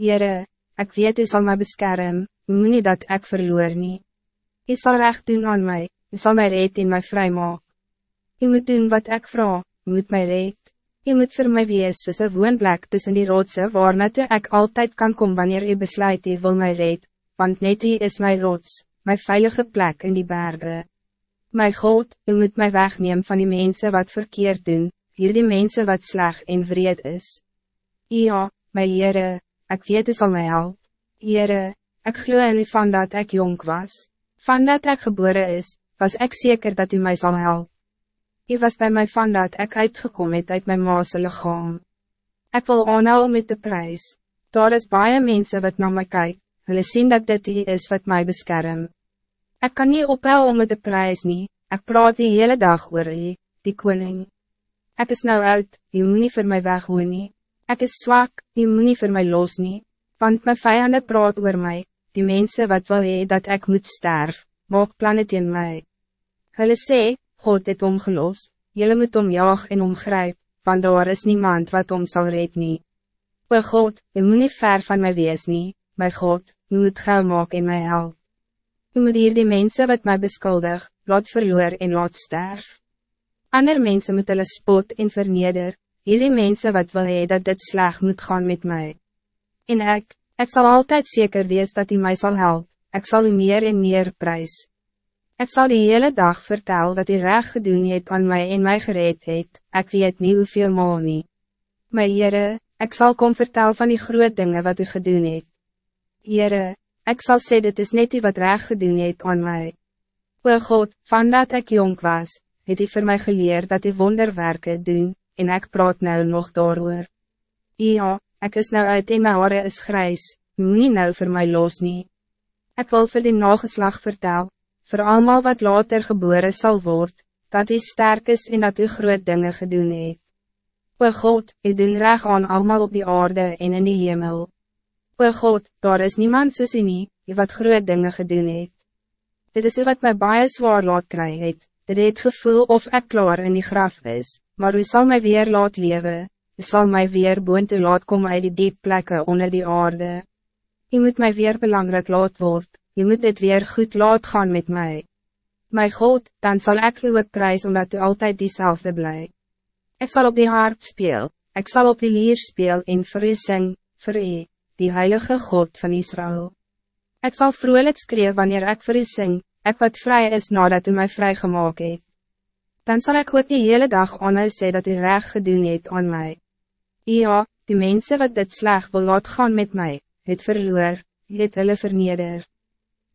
Jere, ik weet u zal mij beschermen, u moet niet dat ik verloor nie. U zal recht doen aan mij, u zal mij reed in mij vrij maken. U moet doen wat ik vraag, u moet mij reed. U moet voor mij wees soos een woonplek tussen die roodse waarna toe ek altijd kan komen wanneer u besluit u wil mij reed, want net u is mijn rots, mijn veilige plek in die bergen. My God, u moet mij wegnemen van die mensen wat verkeerd doen, hier die mensen wat sleg en vreed is. Ja, my Heere, ek weet u sal my help. Heere, ek glo in u van dat ek jong was. Van dat ek geboren is, was ik zeker dat u mij zal helpen. U was bij mij van dat ik uitgekomen het uit mijn maase lichaam. Ik wil aanhou met de prijs. Daar is baie mensen wat naar mij kijken, hulle sien dat dit die is wat mij beschermt. Ik kan niet ophou om met de prijs niet, ik praat die hele dag oor u, die koning. Ik is nou uit, u moet niet voor mij weghoen nie. Ik is zwak, u moet niet voor mij los nie, want mijn vijanden praat oor mij, die mensen wat wil hee dat ik moet sterven, maak plannen in mij. Hulle sê, God het omgelos, jullie moet omjaag en omgrijp, want daar is niemand wat om zal red nie. O God, u moet niet ver van mij wees nie, my God, u moet gauw maak en mij help. U moet hier die mensen wat mij beskuldig, laat verloor en laat sterf. Ander mensen moet hulle spot en verneder, hier die mensen wat wil hee dat dit sleg moet gaan met mij. En ik, ik zal altijd zeker wees dat u mij zal helpen, ik zal u meer en meer prijs. Ik zal die hele dag vertellen dat u recht gedoen het aan mij en mij gereed het, ik weet niet hoeveel maal nie. My Heere, ik zal kom vertel van die groot dingen wat u gedoen het. Heere, ik zal sê dit is net u wat recht gedoen het aan mij. O God, van dat ik jong was, het u voor mij geleerd dat u wonderwerken doen, en ik praat nou nog door. Ja, ik is nou uit en my haare is grijs, nie nou voor mij los nie. Ik wil voor die nageslag vertel, voor allemaal wat later geboren zal worden, dat u sterk is en dat u groot dingen gedoen het. O God, u doen reg aan allemaal op die aarde en in die hemel. O God, daar is niemand soos u nie, die wat groot dingen gedoen het. Dit is wat my baie zwaar laat kry het, dit het gevoel of ik klaar in die graf is, maar u zal mij weer laat leven, u zal mij weer boonte laat komen uit die diep plekken onder die aarde. U moet mij weer belangrijk laat worden je moet dit weer goed laat gaan met mij. My God, dan zal ik u prijs omdat u altijd diezelfde blij. Ik zal op die harp speel, ik zal op die lier speel en vir u sing, vir u, die heilige God van Israël. Ik zal vrolijk skreeuw wanneer ik vir u sing, ik wat vrij is nadat u mij vrijgemaakt het. Dan zal ik ook die hele dag aan u sê dat u recht gedoen het aan mij. Ja, die mensen wat dit sleg wil laat gaan met mij, het verloor, het hulle verneder.